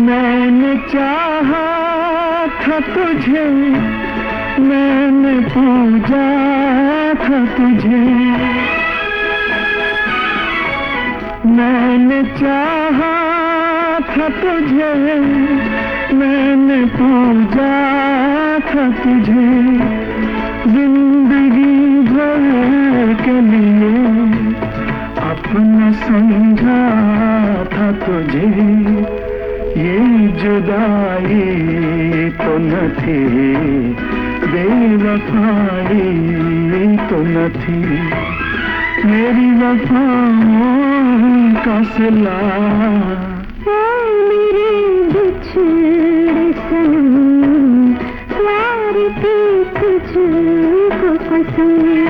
मैंने चाहा था तुझे, मैंने पूजा था तुझे। मैंने चाहा था तुझे, मैंने पूजा था तुझे। ज़िंदगी भर के लिए अपना समझा था तुझे। जुदाई तो न थी बेवफाई तो न थी। मेरी वफाओं का सिला। मेरे पसंद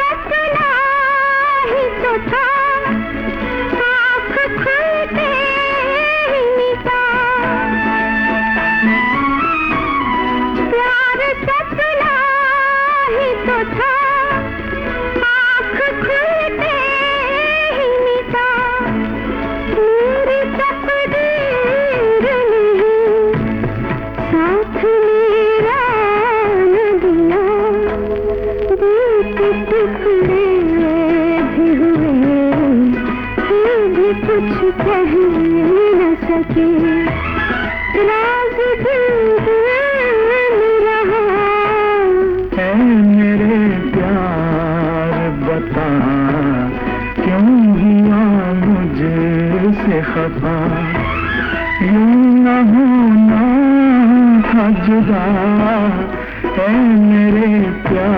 प्यार ही तो था। कह न सके। राज रहा है प्यार, बता, क्यों हुआ मुझसे खफा? यूँ न होना जुदा। है मेरे प्यार